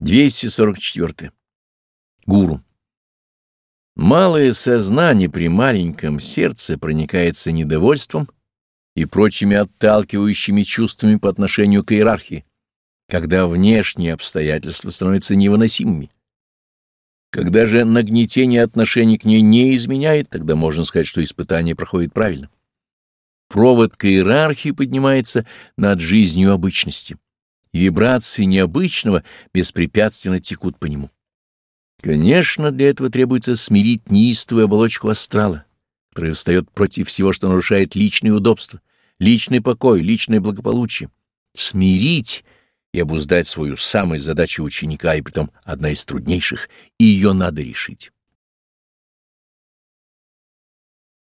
244. Гуру. Малое сознание при маленьком сердце проникается недовольством и прочими отталкивающими чувствами по отношению к иерархии, когда внешние обстоятельства становятся невыносимыми. Когда же нагнетение отношений к ней не изменяет, тогда можно сказать, что испытание проходит правильно. Провод к иерархии поднимается над жизнью обычности и вибрации необычного беспрепятственно текут по нему. Конечно, для этого требуется смирить неистовую оболочку астрала, которая встает против всего, что нарушает личные удобства, личный покой, личное благополучие. Смирить и обуздать свою самую задачу ученика, и притом одна из труднейших, и ее надо решить.